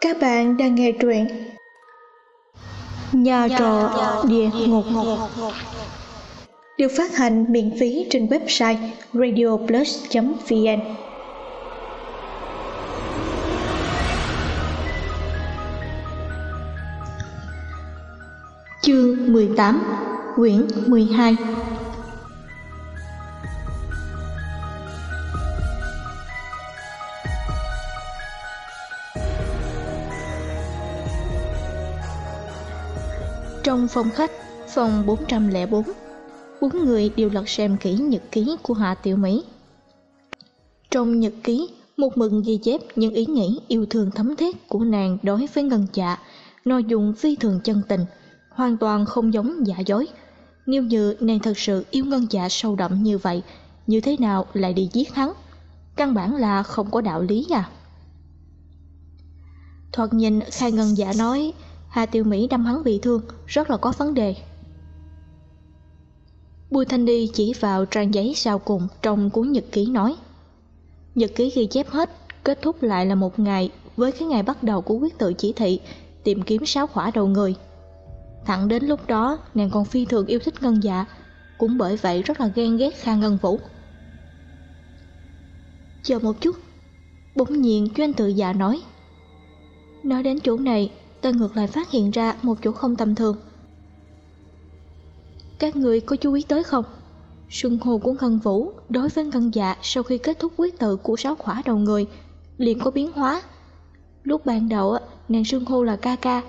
Các bạn đang nghe truyện Nhà trọ địa ngục. được phát hành miễn phí trên website radioplus.vn Chương 18 Quyển 12 Trong phòng khách, phòng 404, bốn người đều lật xem kỹ nhật ký của Hạ Tiểu Mỹ. Trong nhật ký, một mực ghi chép những ý nghĩ yêu thương thấm thiết của nàng đối với ngân dạ, nội dung phi thường chân tình, hoàn toàn không giống giả dối. Nếu như nàng thật sự yêu ngân dạ sâu đậm như vậy, như thế nào lại đi giết hắn? Căn bản là không có đạo lý à. Thoạt nhìn khai ngân dạ nói Hà tiêu Mỹ đâm hắn bị thương, Rất là có vấn đề. Bùi Thanh Đi chỉ vào trang giấy sau cùng Trong cuốn nhật ký nói, Nhật ký ghi chép hết, Kết thúc lại là một ngày Với cái ngày bắt đầu của quyết tự chỉ thị, Tìm kiếm sáu khỏa đầu người. Thẳng đến lúc đó, Nàng còn phi thường yêu thích ngân dạ Cũng bởi vậy rất là ghen ghét Kha Ngân Vũ. Chờ một chút, Bỗng nhiên Doanh tự dạ nói. Nói đến chỗ này ta ngược lại phát hiện ra một chỗ không tầm thường. Các người có chú ý tới không? Xuân hồ của ngân vũ đối với ngân dạ sau khi kết thúc quyết tự của sáu khỏa đầu người, liền có biến hóa. Lúc ban đầu nàng xuân hô là ca ca,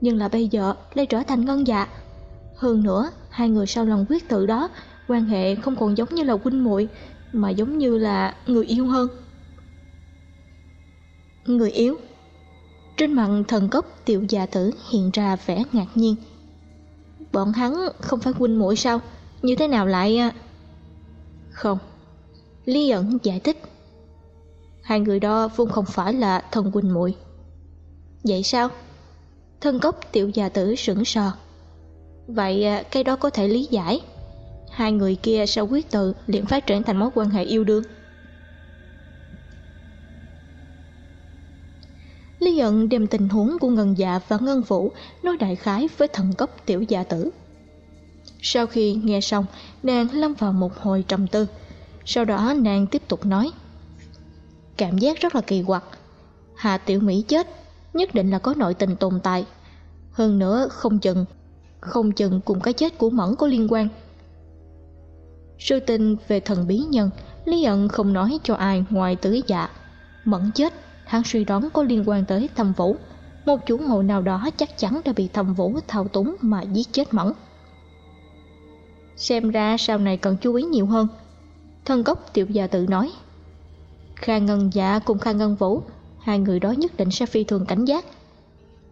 nhưng là bây giờ lại trở thành ngân dạ. Hơn nữa, hai người sau lần quyết tự đó quan hệ không còn giống như là huynh muội, mà giống như là người yêu hơn. Người yếu trên mặt thần cốc tiểu già tử hiện ra vẻ ngạc nhiên. Bọn hắn không phải huynh muội sao? Như thế nào lại? À? Không. Lý ẩn giải thích. Hai người đó vốn không phải là thần huynh muội. Vậy sao? Thân cốc tiểu già tử sững sờ. Vậy à, cái đó có thể lý giải. Hai người kia sau quyết tự liền phát triển thành mối quan hệ yêu đương. Lý ẩn đem tình huống của Ngân Dạ và Ngân Vũ nói đại khái với thần cốc tiểu gia tử. Sau khi nghe xong, nàng lâm vào một hồi trầm tư. Sau đó nàng tiếp tục nói. Cảm giác rất là kỳ quặc. Hà Tiểu Mỹ chết, nhất định là có nội tình tồn tại. Hơn nữa không chừng, không chừng cùng cái chết của Mẫn có liên quan. Sư tin về thần bí nhân, Lý ẩn không nói cho ai ngoài tứ dạ. Mẫn chết hắn suy đoán có liên quan tới thâm vũ. Một chủ mộ nào đó chắc chắn đã bị thâm vũ thao túng mà giết chết mẫn. Xem ra sau này cần chú ý nhiều hơn. Thân gốc tiểu già tự nói, kha ngân dạ cùng kha ngân vũ, hai người đó nhất định sẽ phi thường cảnh giác.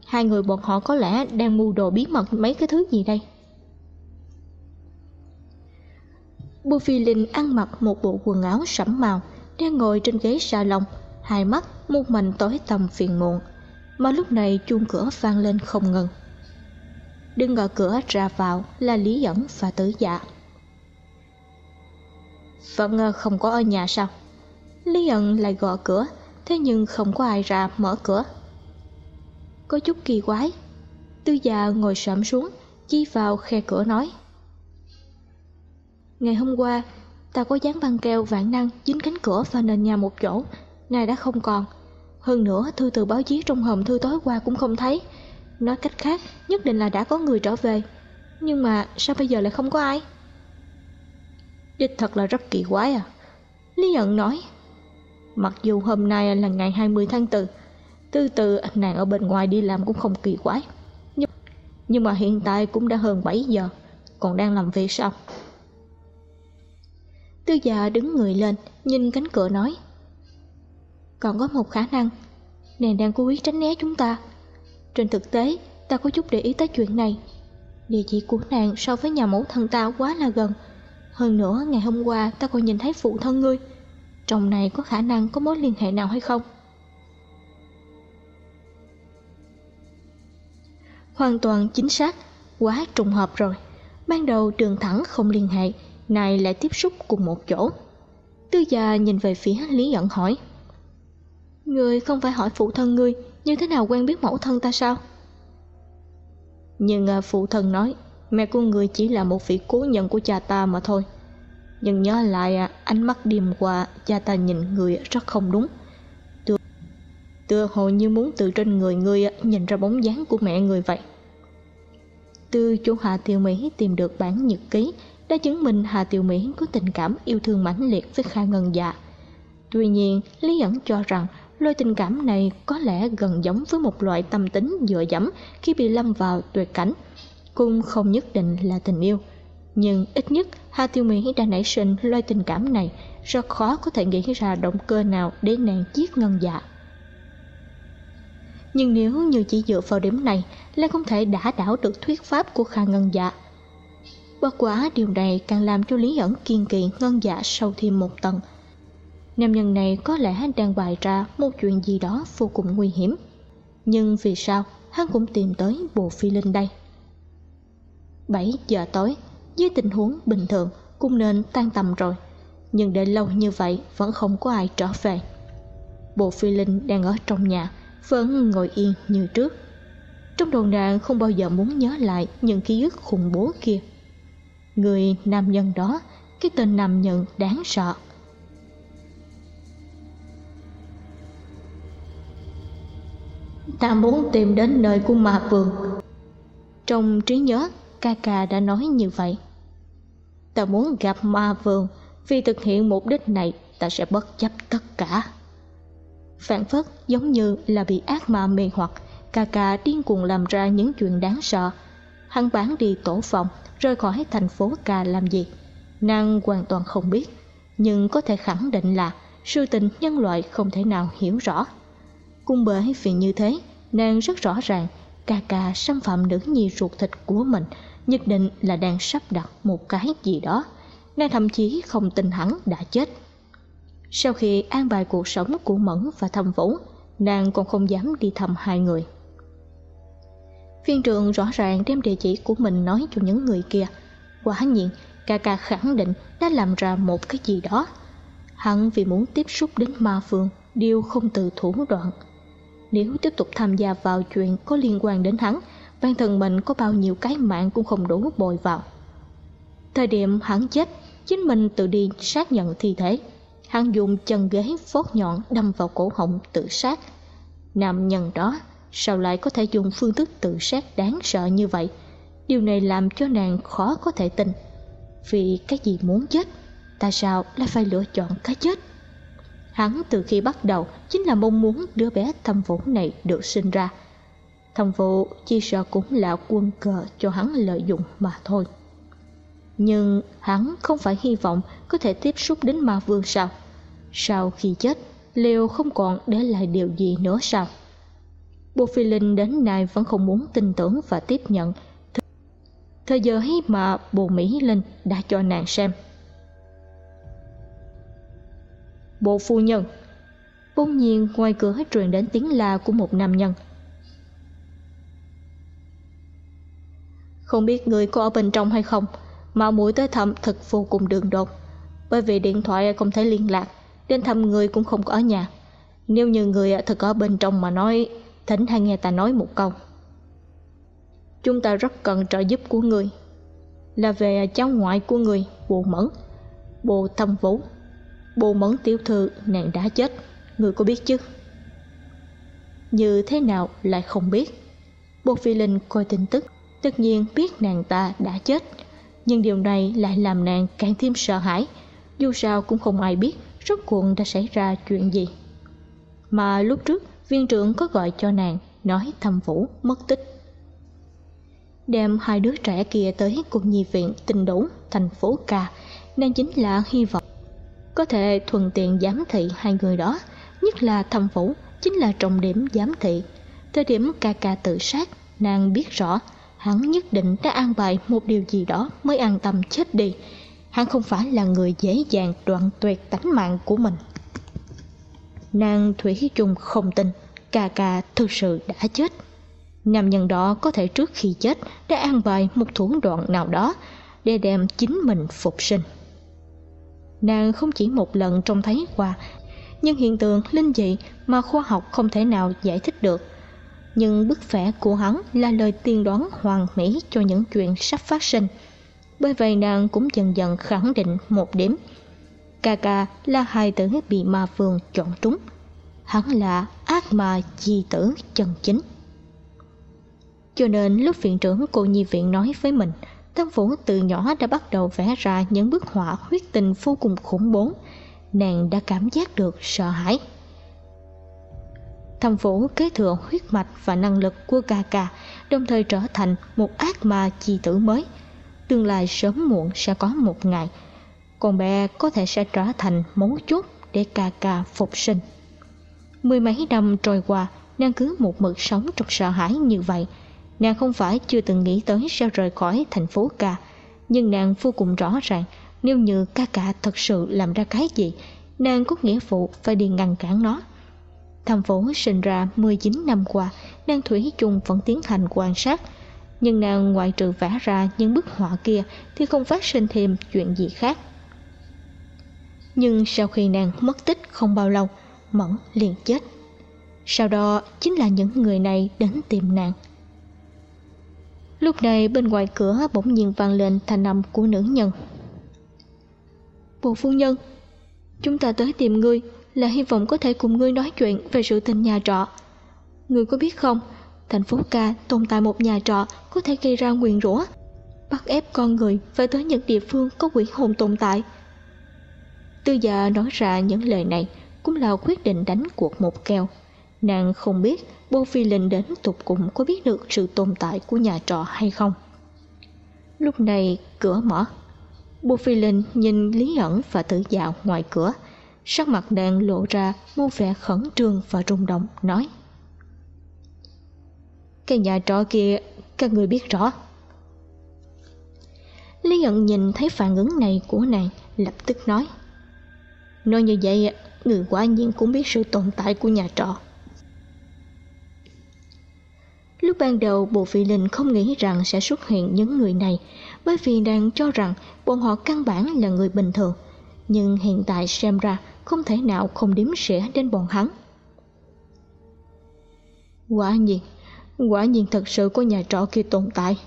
Hai người bọn họ có lẽ đang mưu đồ bí mật mấy cái thứ gì đây? Bù Phi Linh ăn mặc một bộ quần áo sẫm màu, đang ngồi trên ghế salon hai mắt một mình tối tăm phiền muộn. Mà lúc này chuông cửa vang lên không ngừng. Đứng ở cửa ra vào là lý dẫn và tử dạ. Vẫn ờ, không có ở nhà sao? Lý ẩn lại gõ cửa, thế nhưng không có ai ra mở cửa. Có chút kỳ quái. Tư già dạ ngồi xổm xuống chi vào khe cửa nói. Ngày hôm qua, ta có dán băng keo vạn năng dính cánh cửa và nền nhà một chỗ ngài đã không còn. Hơn nữa thư từ báo chí trong hòm thư tối qua cũng không thấy. Nói cách khác nhất định là đã có người trở về. Nhưng mà sao bây giờ lại không có ai? Đích thật là rất kỳ quái à. Lý nhận nói mặc dù hôm nay là ngày 20 tháng 4 từ từ nàng ở bên ngoài đi làm cũng không kỳ quái. Nhưng, nhưng mà hiện tại cũng đã hơn 7 giờ còn đang làm việc sao? Tư già đứng người lên nhìn cánh cửa nói còn có một khả năng. Nàng đang cố ý tránh né chúng ta. Trên thực tế, ta có chút để ý tới chuyện này. Địa chỉ của nàng so với nhà mẫu thân ta quá là gần. Hơn nữa, ngày hôm qua ta còn nhìn thấy phụ thân ngươi. Trong này có khả năng có mối liên hệ nào hay không? Hoàn toàn chính xác. Quá trùng hợp rồi. Ban đầu đường thẳng không liên hệ này lại tiếp xúc cùng một chỗ. Tư già nhìn về phía lý ẩn hỏi. Ngươi không phải hỏi phụ thân ngươi như thế nào quen biết mẫu thân ta sao? Nhưng à, phụ thân nói mẹ của người chỉ là một vị cố nhân của cha ta mà thôi. Nhưng nhớ lại à, ánh mắt điềm qua cha ta nhìn người rất không đúng. Tựa, tựa hồ như muốn từ trên người người à, nhìn ra bóng dáng của mẹ người vậy. Từ chỗ Hà Tiêu Mỹ tìm được bản nhật ký đã chứng minh Hà Tiêu Mỹ có tình cảm yêu thương mãnh liệt với Kha Ngân Dạ. Tuy nhiên, Lý ẩn cho rằng lôi tình cảm này có lẽ gần giống với một loại tâm tính dựa dẫm khi bị lâm vào tuyệt cảnh, cũng không nhất định là tình yêu. Nhưng ít nhất Hà Tiêu Mỹ đã nảy sinh loại tình cảm này, rất khó có thể nghĩ ra động cơ nào để nàng giết Ngân Dạ nhưng nếu như chỉ dựa vào điểm này lại không thể đả đảo được thuyết pháp của Kha Ngân Dạ. Bất quá điều này càng làm cho Lý ẩn kiên kỵ Ngân Dạ sâu thêm một tầng. Nam nhân này có lẽ đang bày ra một chuyện gì đó vô cùng nguy hiểm. Nhưng vì sao hắn cũng tìm tới bộ phi linh đây? 7 giờ tối, với tình huống bình thường cũng nên tan tầm rồi. Nhưng để lâu như vậy vẫn không có ai trở về. Bộ phi linh đang ở trong nhà, vẫn ngồi yên như trước trong đầu nàng không bao giờ muốn nhớ lại những ký ức khủng bố kia người nam nhân đó cái tên nam nhân đáng sợ ta muốn tìm đến nơi của ma vương. Trong trí nhớ ca ca đã nói như vậy. Ta muốn gặp ma vương. Vì thực hiện mục đích này ta sẽ bất chấp tất cả. Phản phất giống như là bị ác ma mê hoặc ca ca điên cuồng làm ra những chuyện đáng sợ. Hắn bán đi tổ phòng rời khỏi thành phố ca làm gì? Nàng hoàn toàn không biết nhưng có thể khẳng định là sự tình nhân loại không thể nào hiểu rõ cung bởi vì như thế nàng rất rõ ràng ca ca xâm phạm nữ nhi ruột thịt của mình nhất định là đang sắp đặt một cái gì đó nàng thậm chí không tin hắn đã chết sau khi an bài cuộc sống của Mẫn và Thâm Vũ, nàng còn không dám đi thăm hai người. Viên trường rõ ràng đem địa chỉ của mình nói cho những người kia. Quả nhiên, ca ca khẳng định đã làm ra một cái gì đó. Hắn vì muốn tiếp xúc đến ma phương, đều không từ thủ đoạn. Nếu tiếp tục tham gia vào chuyện có liên quan đến hắn, bản thân mình có bao nhiêu cái mạng cũng không đủ bồi vào. Thời điểm hắn chết, chính mình tự đi xác nhận thi thể. Hắn dùng chân ghế phốt nhọn đâm vào cổ họng tự sát. Nam nhân đó sao lại có thể dùng phương thức tự sát đáng sợ như vậy? Điều này làm cho nàng khó có thể tin. Vì cái gì muốn chết tại sao lại phải lựa chọn cái chết? Hắn từ khi bắt đầu chính là mong muốn đứa bé thâm vũ này được sinh ra. Thâm vũ chỉ sợ cũng là quân cờ cho hắn lợi dụng mà thôi. Nhưng hắn không phải hy vọng có thể tiếp xúc đến ma vương sao? Sau khi chết, liệu không còn để lại điều gì nữa sao? Bộ phi linh đến nay vẫn không muốn tin tưởng và tiếp nhận. Thời giờ mà bồ mỹ linh đã cho nàng xem. Bộ phu nhân. Bỗng nhiên, ngoài cửa truyền đến tiếng la của một nam nhân. Không biết người có ở bên trong hay không, mà mũi tới thăm thật vô cùng đường đột. Bởi vì điện thoại không thể liên lạc, đến thăm người cũng không có ở nhà. Nếu như người thật ở bên trong mà nói, thỉnh hay nghe ta nói một câu. Chúng ta rất cần trợ giúp của người. Là về cháu ngoại của người, bồ mẫn, bồ thâm vũ bồ mẫn tiểu thư nàng đã chết. Người có biết chứ? Như thế nào lại không biết? Bồ phi linh coi tin tức, tất nhiên biết nàng ta đã chết. Nhưng điều này lại làm nàng càng thêm sợ hãi. Dù sao cũng không ai biết rốt cuộc đã xảy ra chuyện gì. Mà lúc trước, viên trưởng có gọi cho nàng, nói thầm vũ, mất tích. Đem hai đứa trẻ kia tới cùng nhi viện tình đủ thành phố ca. Nên chính là hy vọng có thể thuận tiện giám thị hai người đó, nhất là thầm vũ chính là trọng điểm giám thị. Thời điểm ca ca tự sát, nàng biết rõ, hắn nhất định đã an bài một điều gì đó mới an tâm chết đi. Hắn không phải là người dễ dàng đoạn tuyệt tánh mạng của mình. Nàng thủy chung không tin ca ca thực sự đã chết. Nam nhân đó có thể trước khi chết đã an bài một thủ đoạn nào đó để đem chính mình phục sinh nàng không chỉ một lần trông thấy qua nhưng hiện tượng linh dị mà khoa học không thể nào giải thích được nhưng bức vẽ của hắn là lời tiên đoán hoàn mỹ cho những chuyện sắp phát sinh. Bởi vậy nàng cũng dần dần khẳng định một điểm. Ca ca là hai tử bị ma vương chọn trúng. Hắn là ác ma chi tử chân chính. Cho nên lúc viện trưởng cô nhi viện nói với mình, Tam Vũ từ nhỏ đã bắt đầu vẽ ra những bức họa huyết tình vô cùng khủng bố. Nàng đã cảm giác được sợ hãi. Thâm Vũ kế thừa huyết mạch và năng lực của ca ca, đồng thời trở thành một ác ma chi tử mới. Tương lai sớm muộn sẽ có một ngày, con bé có thể sẽ trở thành mấu chốt để ca ca phục sinh. Mười mấy năm trôi qua, nàng cứ một mực sống trong sợ hãi như vậy. Nàng không phải chưa từng nghĩ tới sẽ rời khỏi thành phố ca, nhưng nàng vô cùng rõ ràng nếu như ca ca thật sự làm ra cái gì, nàng có nghĩa vụ phải đi ngăn cản nó. Thành phố sinh ra 19 năm qua, nàng Thủy chung vẫn tiến hành quan sát. Nhưng nàng ngoại trừ vẽ ra những bức họa kia thì không phát sinh thêm chuyện gì khác. Nhưng sau khi nàng mất tích không bao lâu, Mẫn liền chết. Sau đó chính là những người này đến tìm nàng. Lúc này bên ngoài cửa bỗng nhiên vang lên thanh âm của nữ nhân. Bộ phu nhân, chúng ta tới tìm ngươi là hy vọng có thể cùng ngươi nói chuyện về sự tình nhà trọ. Ngươi có biết không, thành phố ca tồn tại một nhà trọ có thể gây ra nguyền rủa, bắt ép con người phải tới những địa phương có quỷ hồn tồn tại. Tư già nói ra những lời này cũng là quyết định đánh cuộc một kèo. Nàng không biết Bô Phi Linh đến tục cùng có biết được sự tồn tại của nhà trọ hay không. Lúc này, cửa mở. Bô Phi Linh nhìn Lý ẩn và tử dạo ngoài cửa sắc mặt nàng lộ ra một vẻ khẩn trương và rung động, nói, cái nhà trọ kia, các người biết rõ lý ẩn nhìn thấy phản ứng này của nàng, lập tức nói nói như vậy, người quả nhiên cũng biết sự tồn tại của nhà trọ Lúc ban đầu bộ vị linh không nghĩ rằng sẽ xuất hiện những người này bởi vì nàng cho rằng bọn họ căn bản là người bình thường. Nhưng hiện tại xem ra không thể nào không đếm xỉa đến bọn hắn. Quả nhiên, quả nhiên thật sự có nhà trọ kia tồn tại.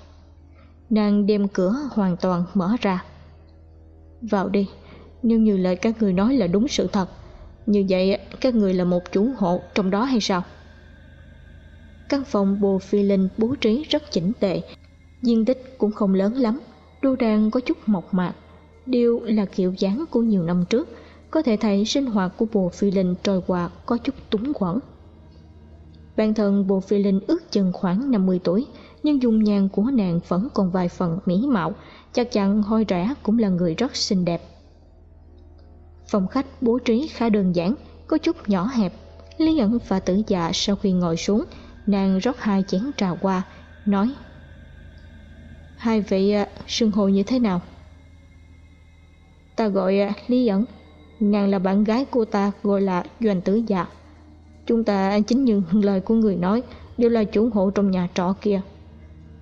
Nàng đem cửa hoàn toàn mở ra. Vào đi, nếu như lời các người nói là đúng sự thật, như vậy các người là một chủ hộ trong đó hay sao? Căn phòng bồ phi linh bố trí rất chỉnh tệ, diện tích cũng không lớn lắm, đô đàn có chút mộc mạc, Điều là kiểu dáng của nhiều năm trước, có thể thấy sinh hoạt của bồ phi linh trôi qua có chút túng quẫn. Bản thân bồ phi linh ước chừng khoảng 50 tuổi, nhưng dung nhan của nàng vẫn còn vài phần mỹ mạo, chắc chắn hoi rẻ cũng là người rất xinh đẹp. Phòng khách bố trí khá đơn giản, có chút nhỏ hẹp. Lý ẩn và tử dạ sau khi ngồi xuống, nàng rót hai chén trà qua, nói Hai vị à, sưng hồ như thế nào? Ta gọi à, Lý ẩn. Nàng là bạn gái của ta gọi là doanh tử dạ. Chúng ta chính như lời của người nói đều là chủ hộ trong nhà trọ kia.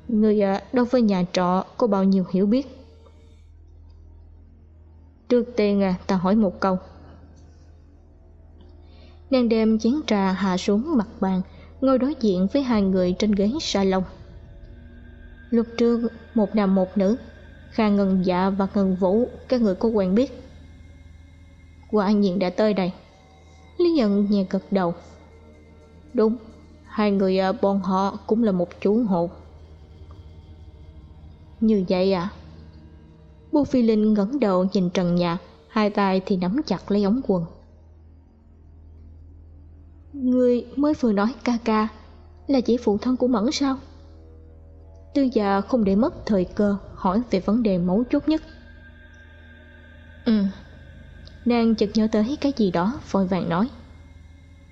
Người à, đối với nhà trọ có bao nhiêu hiểu biết? Trước tiên à, ta hỏi một câu. Nàng đem chén trà hạ xuống mặt bàn ngồi đối diện với hai người trên ghế salon. Lúc trước một nam, một nữ. Kha ngân dạ và ngân vũ, các người có quen biết. Quả nhiên đã tới đây. Lý nhận nhẹ gật đầu. Đúng, hai người à, bọn họ cũng là một chủ hộ. Như vậy à? Bô phi linh ngẩng đầu nhìn trần nhà, hai tay thì nắm chặt lấy ống quần người mới vừa nói ca ca là chỉ phụ thân của mẫn sao? Tư già không để mất thời cơ hỏi về vấn đề mấu chốt nhất. Ừ Nàng chợt nhớ tới cái gì đó vội vàng nói.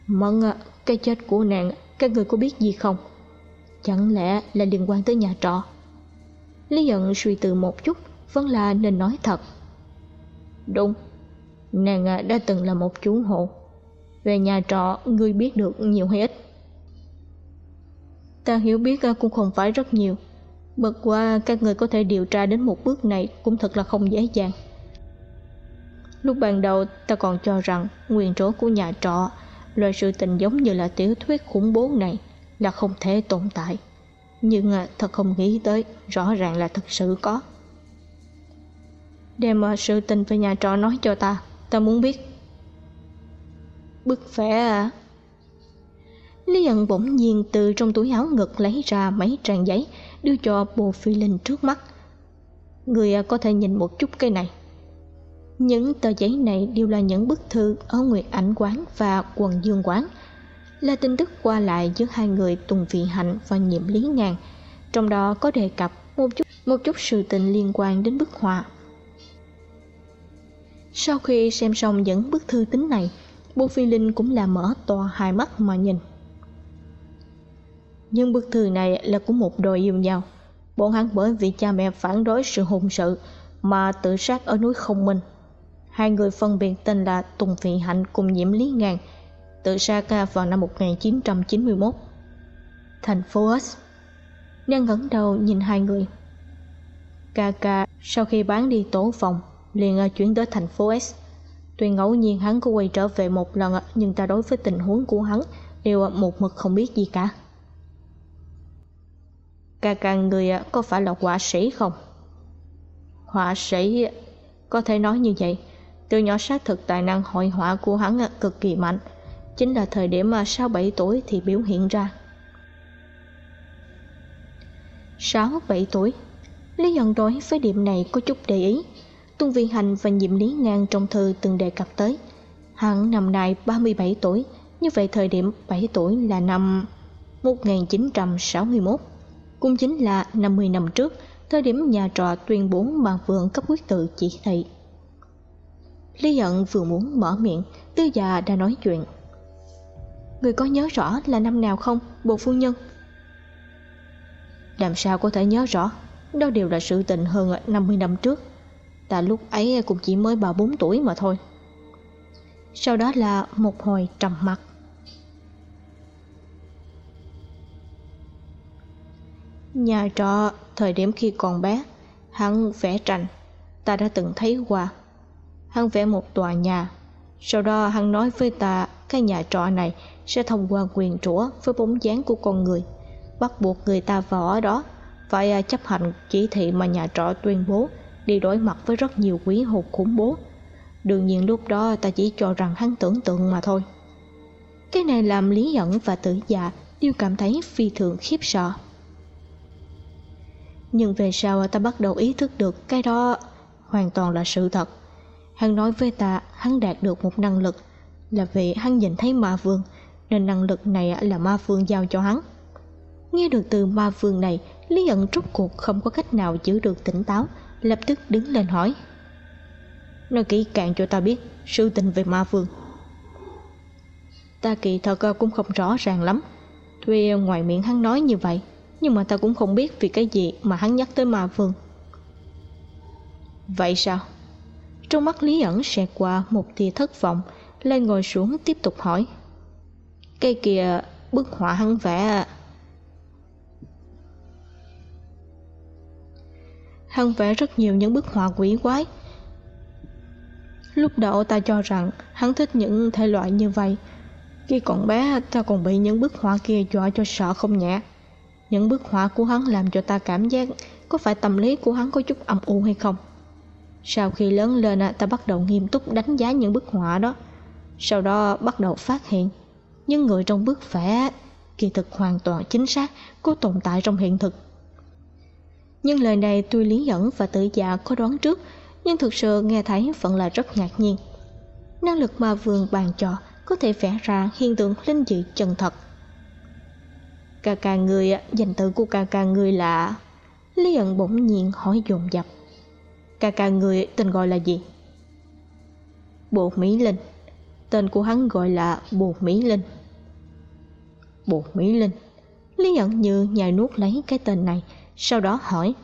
Mẫn à, cái chết của nàng các người có biết gì không? Chẳng lẽ là liên quan tới nhà trọ? Lý giận suy tư một chút Vẫn là nên nói thật. Đúng Nàng đã từng là một chú hộ về nhà trọ ngươi biết được nhiều hay ít. Ta hiểu biết à, cũng không phải rất nhiều. Bất qua các người có thể điều tra đến một bước này Cũng thật là không dễ dàng. Lúc ban đầu ta còn cho rằng nguyên rố của nhà trọ, loại sự tình giống như là tiểu thuyết khủng bố này là không thể tồn tại. Nhưng à, thật không nghĩ tới rõ ràng là thực sự có. Đem sự tình về nhà trọ nói cho ta ta muốn biết bức vẽ. À Liên bỗng nhiên từ trong túi áo ngực lấy ra mấy trang giấy đưa cho bồ phi linh trước mắt. Người à, có thể nhìn một chút cái này. Những tờ giấy này đều là những bức thư ở nguyệt ảnh quán và quần dương quán là tin tức qua lại giữa hai người Tùng Vị Hạnh và Nhiệm Lý Ngàn, trong đó có đề cập một chút một chút sự tình liên quan đến bức họa. Sau khi xem xong những bức thư tính này, Bố Phi Linh cũng là mở to hai mắt mà nhìn. Nhưng bức thư này là của một đôi yêu nhau. Bọn hắn bởi vì cha mẹ phản đối sự hùng sự mà tự sát ở núi Không Minh. Hai người phân biệt tên là Tùng Vị Hạnh cùng Nhiễm Lý Ngàn – tự Saka vào năm 1991. Thành phố S. Nàng ngẩng đầu nhìn hai người. Ca Ca, sau khi bán đi tổ phòng, liền ờ, chuyển tới thành phố S. Tuy ngẫu nhiên hắn có quay trở về một lần nhưng ta đối với tình huống của hắn, đều một mực không biết gì cả. càng người có phải là họa sĩ không? Họa sĩ, có thể nói như vậy. Từ nhỏ xác thực tài năng hội họa của hắn cực kỳ mạnh chính là thời điểm mà sau 7 tuổi thì biểu hiện ra. 6-7 tuổi Lý Dần đối với điểm này có chút để ý Tuân Viên Hành và Nhiệm Lý Ngang trong thư từng đề cập tới. Hắn năm nay 37 tuổi Như vậy thời điểm 7 tuổi là năm 1961 Cũng chính là 50 năm trước Thời điểm nhà trọ tuyên bố bàn vượng cấp quyết tự chỉ thị. Lý Hận vừa muốn mở miệng Tư già đã nói chuyện. Người có nhớ rõ là năm nào không, bộ phu nhân? Làm sao có thể nhớ rõ? Đó đều là sự tình hơn 50 năm trước. Ta lúc ấy cũng chỉ mới 3-4 tuổi mà thôi. Sau đó là một hồi trầm mặc. Nhà trọ, thời điểm khi còn bé, Hắn vẽ tranh. Ta đã từng thấy qua. Hắn vẽ một tòa nhà. Sau đó hắn nói với ta, Cái nhà trọ này sẽ thông qua quyền rủa với bóng dáng của con người. Bắt buộc người ta vào ở đó. Phải à, chấp hành chỉ thị mà nhà trọ tuyên bố đi đối mặt với rất nhiều quý hụt khủng bố. Đương nhiên lúc đó ta chỉ cho rằng hắn tưởng tượng mà thôi. Cái này làm lý Nhẫn và tử dạ đều cảm thấy phi thường khiếp sợ. Nhưng về sau ta bắt đầu ý thức được cái đó hoàn toàn là sự thật. Hắn nói với ta hắn đạt được một năng lực là vì hắn nhìn thấy ma vương, nên năng lực này là ma vương giao cho hắn. Nghe được từ ma vương này, lý ẩn rút cuộc không có cách nào giữ được tỉnh táo lập tức đứng lên hỏi. Nói kỹ càng cho ta biết sự tình về ma vương. Ta kỳ thật cũng không rõ ràng lắm. Tuy ngoài miệng hắn nói như vậy, nhưng mà ta cũng không biết vì cái gì mà hắn nhắc tới ma vương. Vậy sao? Trong mắt lý ẩn xẹt qua một tia thất vọng lên ngồi xuống tiếp tục hỏi. Cây kia bức họa hắn vẽ hắn vẽ rất nhiều những bức họa quỷ quái. Lúc đầu ta cho rằng hắn thích những thể loại như vậy. Khi còn bé, ta còn bị những bức họa kia dọa cho sợ không nhẹ. Những bức họa của hắn làm cho ta cảm giác có phải tâm lý của hắn có chút âm u hay không? Sau khi lớn lên, ta bắt đầu nghiêm túc đánh giá những bức họa đó. Sau đó bắt đầu phát hiện những người trong bức vẽ kỳ thực hoàn toàn chính xác có tồn tại trong hiện thực nhưng lời này tuy lý dẫn và tự dạ có đoán trước nhưng thực sự nghe thấy vẫn là rất ngạc nhiên. Năng lực mà vườn bàn trò có thể vẽ ra hiện tượng linh dị chân thật. Ca ca người danh tự của ca ca người là lý ẩn bỗng nhiên hỏi dồn dập. Ca ca người tên gọi là gì? Bộ mỹ linh. Tên của hắn gọi là bộ mỹ linh. Bộ Mỹ Linh. Lý ẩn như nhai nuốt lấy cái tên này, sau đó hỏi.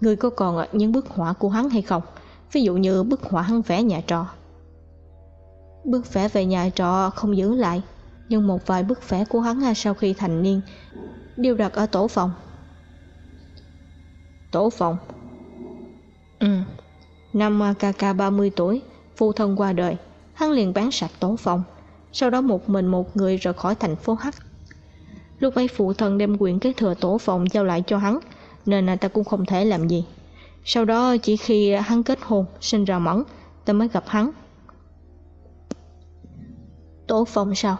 Người có còn những bức họa của hắn hay không? Ví dụ như bức họa hắn vẽ nhà trọ. Bức vẽ về nhà trọ không giữ lại, nhưng một vài bức vẽ của hắn sau khi thành niên đều đặt ở tổ phòng. Tổ phòng? Ừ, năm ca 30 tuổi, phu thân qua đời, hắn liền bán sạch tổ phòng sau đó một mình một người rời khỏi thành phố H lúc ấy phụ thân đem quyền kế thừa tổ phòng giao lại cho hắn, nên là ta cũng không thể làm gì. Sau đó chỉ khi hắn kết hôn, sinh ra mẫn, ta mới gặp hắn. Tổ phòng sao?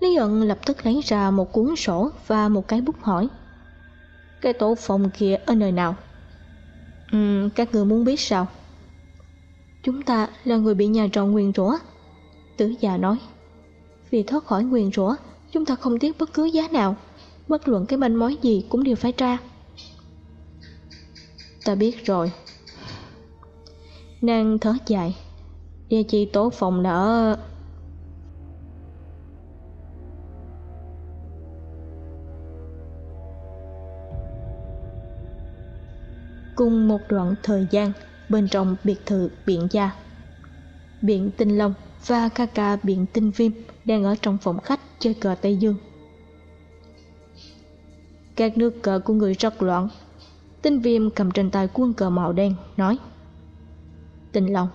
Lý ẩn lập tức lấy ra một cuốn sổ và một cái bút hỏi. Cái tổ phòng kia ở nơi nào? Ừ các người muốn biết sao? Chúng ta là người bị nhà trọ nguyền rủa tử già nói. Vì thoát khỏi nguyền rủa chúng ta không tiếc bất cứ giá nào. Bất luận cái manh mối gì cũng đều phải tra ta biết rồi. Nàng thở dài. Địa chỉ tổ phòng là ở cùng một đoạn thời gian, bên trong biệt thự biện gia biện tinh long và ca ca biện tinh viêm đang ở trong phòng khách chơi cờ tây dương. Các nước cờ của người rất loạn. Tinh viêm cầm trên tay quân cờ màu đen, nói Tình long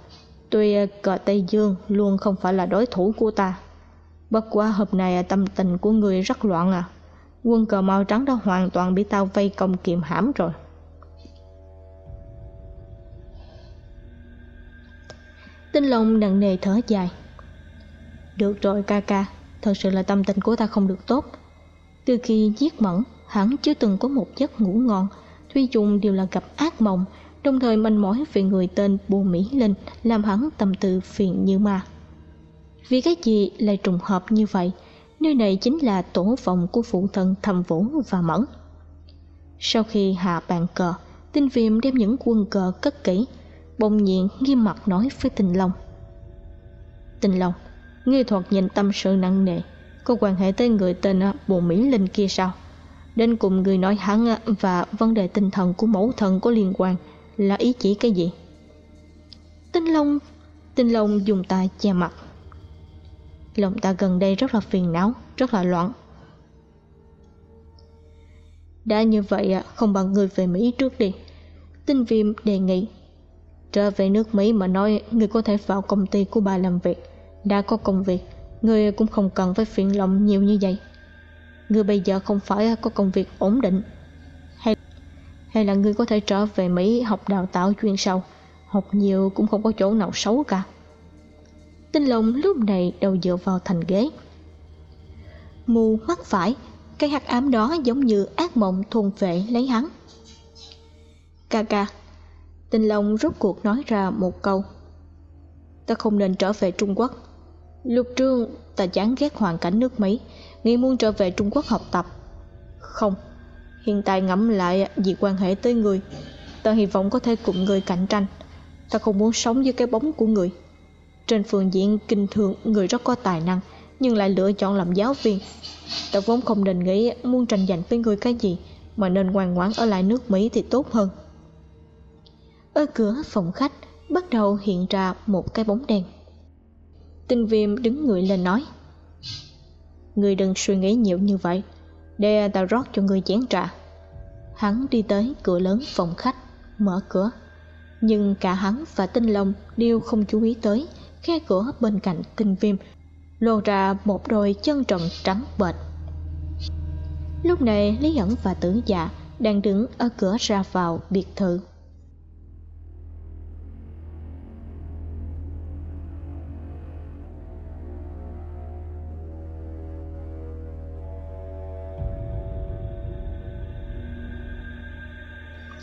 tuy cờ tây dương luôn không phải là đối thủ của ta. Bất quá hôm nay tâm tình của người rất loạn à. Quân cờ màu trắng đã hoàn toàn bị tao vây công kiềm hãm rồi. Tinh long nặng nề thở dài được rồi, ca ca. Thật sự là tâm tình của ta không được tốt. Từ khi giết mẫn, hắn chưa từng có một giấc ngủ ngon. Tuy chung đều là gặp ác mộng, đồng thời manh mối về người tên Bồ mỹ linh làm hắn tâm tư phiền như ma. Vì cái gì lại trùng hợp như vậy? Nơi này chính là tổ phòng của phụ thân thầm vũ và mẫn. Sau khi hạ bàn cờ, tinh viêm đem những quân cờ cất kỹ, bỗng nhiên nghiêm mặt nói với tình long. Tình long Nghi thuật nhìn tâm sự nặng nề. Có quan hệ tới người tên à, bồ mỹ linh kia sao? Đến cùng người nói hắn à, và vấn đề tinh thần của mẫu thần có liên quan là ý chỉ cái gì? Tinh long tinh long dùng tay che mặt. Lòng ta gần đây rất là phiền não, rất là loạn. Đã như vậy à, không bằng người về mỹ trước đi. Tinh viêm đề nghị, trở về nước mỹ mà nói, người có thể vào công ty của bà làm việc đã có công việc người cũng không cần phải phiền lòng nhiều như vậy. Người bây giờ không phải có công việc ổn định. Hay hay là người có thể trở về mỹ học đào tạo chuyên sâu? Học nhiều cũng không có chỗ nào xấu cả. Tinh long lúc này đầu dựa vào thành ghế. Mù mắt phải, cái hắc ám đó giống như ác mộng thôn vệ lấy hắn. Ca ca, tinh long rốt cuộc nói ra một câu. Ta không nên trở về trung quốc lúc trước ta chán ghét hoàn cảnh nước mỹ nghĩ muốn trở về trung quốc học tập. Không, hiện tại ngẫm lại vì quan hệ tới người, ta hy vọng có thể cùng người cạnh tranh. Ta không muốn sống với cái bóng của người. Trên phương diện kinh thường, người rất có tài năng, nhưng lại lựa chọn làm giáo viên. Ta vốn không định nghĩ muốn tranh giành với người cái gì, mà nên ngoan ngoãn ở lại nước mỹ thì tốt hơn. Ở cửa phòng khách, bắt đầu hiện ra một cái bóng đen tinh viêm đứng người lên nói. Người đừng suy nghĩ nhiều như vậy. Để ta rót cho người chén trà. Hắn đi tới cửa lớn phòng khách, mở cửa. Nhưng cả hắn và tinh long đều không chú ý tới khe cửa bên cạnh tinh viêm, Lộ ra một đôi chân trần trắng bệch. Lúc này lý ẩn và tử dạ đang đứng ở cửa ra vào biệt thự.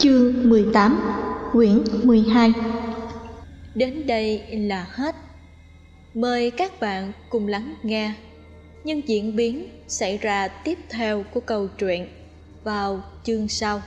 Chương 18 Quyển 12 Đến đây là hết. Mời các bạn cùng lắng nghe. Những diễn biến xảy ra tiếp theo của câu chuyện vào chương sau.